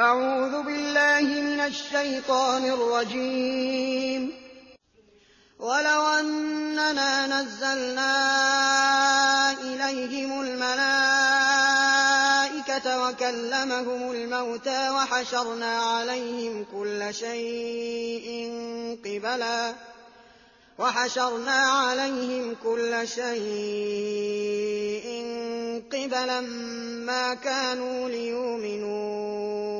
أعوذ بالله من الشيطان الرجيم. ولو أننا نزلنا إليهم الملائكة وكلمهم الموتى وحشرنا عليهم كل شيء قبلا وحشرنا عليهم كل شيء قبلا ما كانوا ليؤمنوا.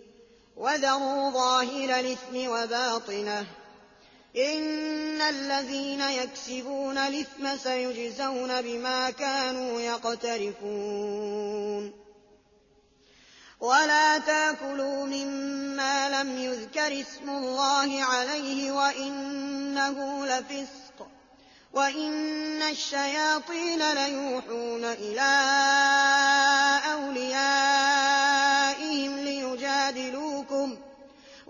وذروا ظاهر الإثم وباطنه إن الذين يكسبون الإثم سيجزون بما كانوا يقترفون. ولا تأكلوا مما لم يذكر اسم الله عليه وإنه لفسق وإن الشياطين ليوحون إلى أوليائهم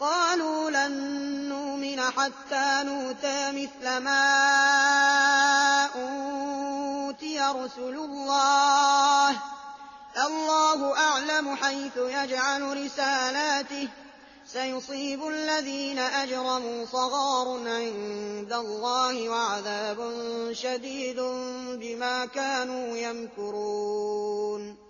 قالوا لن نؤمن حتى نؤتى مثل ما أوتي رسل الله. الله أعلم حيث يجعل رسالاته. سيصيب الذين أجرموا صغار عند الله وعذاب شديد بما كانوا يمكرون.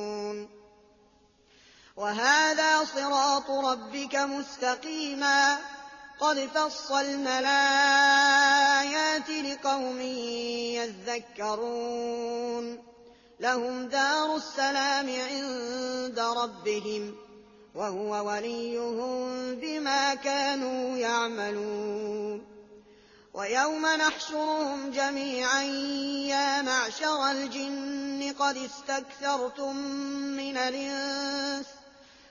وهذا صراط ربك مستقيما. قد فصلنا الآيات لقوم يذكرون. لهم دار السلام عند ربهم وهو وليهم بما كانوا يعملون. ويوم نحشرهم جميعا يا معشر الجن قد استكثرتم من الإنس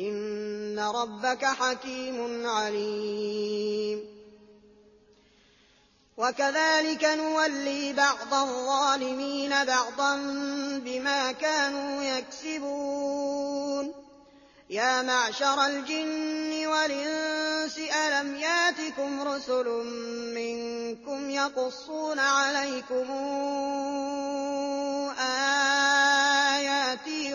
إن ربك حكيم عليم. وكذلك نولي بعض الظالمين بعضا بما كانوا يكسبون. يا معشر الجن والإنس ألم ياتكم رسل منكم يقصون عليكم آياتي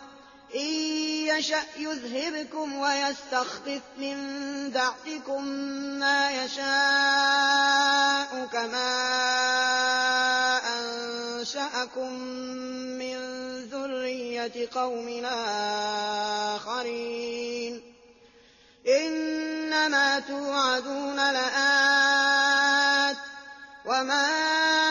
إن يشأ يذهبكم ويستخلف من بعدكم ما يشاء كما أنشأكم من ذرية قوم آخرين. إنما توعدون لآت وما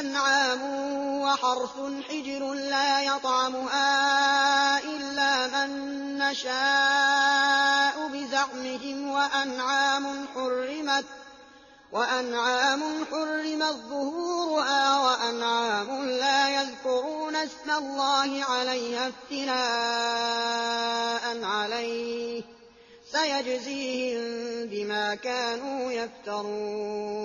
أنعام وحرث حجر لا يطعمها إلا من نشاء بزعمهم وأنعام حرمت وأنعام ظهورها وأنعام لا يذكرون اسم الله عليها افتلاء عليه سيجزيهم بما كانوا يفترون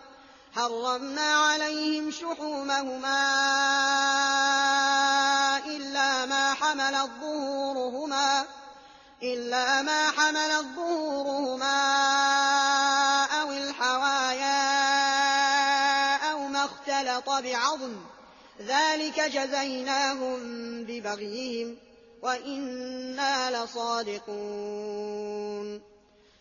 حرمنا عليهم شحومهما إلا ما حملت ظهورهما إلا ما حملت ظهورهما أو الحوايا أو ما اختلط بعظم. ذلك جزيناهم ببغيهم وإنا لصادقون.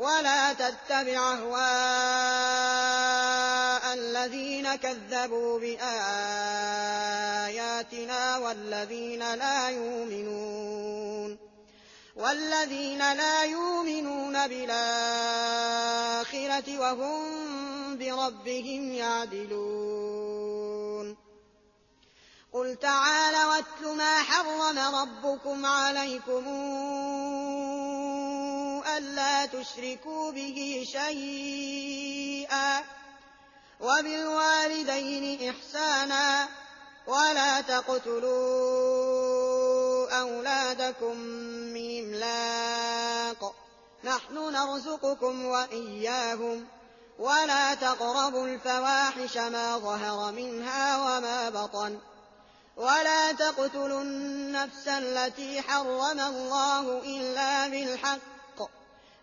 ولا تتبع أهواء الذين كذبوا بآياتنا والذين لا يؤمنون والذين لا يؤمنون بالآخرة وهم بربهم يعدلون. قل تعالى واتل ما حرم ربكم عليكم ألا تشركوا به شيئا وبالوالدين إحسانا ولا تقتلوا أولادكم من إملاق نحن نرزقكم وإياهم ولا تقربوا الفواحش ما ظهر منها وما بطن ولا تقتلوا النفس التي حرم الله إلا بالحق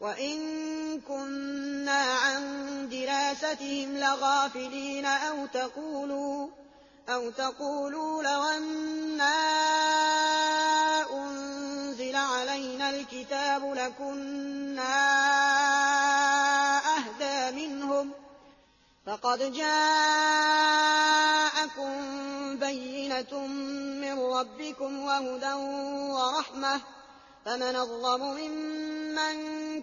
وإن كنا عن دراستهم لغافلين أو تقولوا أو تقولوا لو أنا أنزل علينا الكتاب لكنا أهدى منهم فقد جاءكم بينة من ربكم وهدى ورحمة فمن الظلم ممن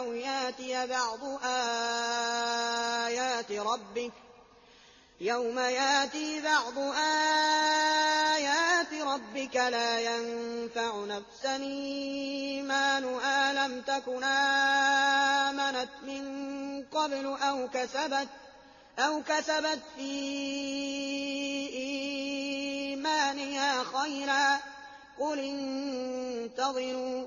أو يأتي بعض آيات ربك يوم يأتي بعض آيات ربك لا ينفع نفسا إيمانها لم تكن آمنت من قبل أو كسبت أو كسبت في ثانيها خيرا قل انتظروا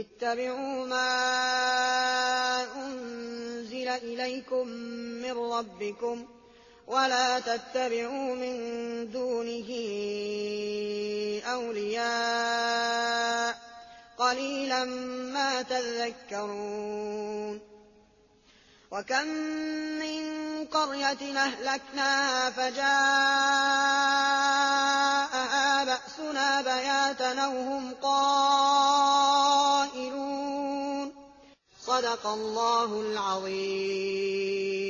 اتبعوا ما أنزل إليكم من ربكم ولا تتبعوا من دونه أولياء. قليلا ما تذكرون. وكم من قرية أهلكناها فجاءها بأسنا بياتا وهم قائلون. صدق الله العظيم.